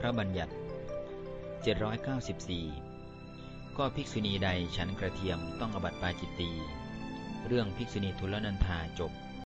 พระบัญญัติ 794 ก็ภิกษุณีใดฉันกระเทียมต้องอบัติปาจิตตี เรื่องภิกษุณีทุลนันธาจบ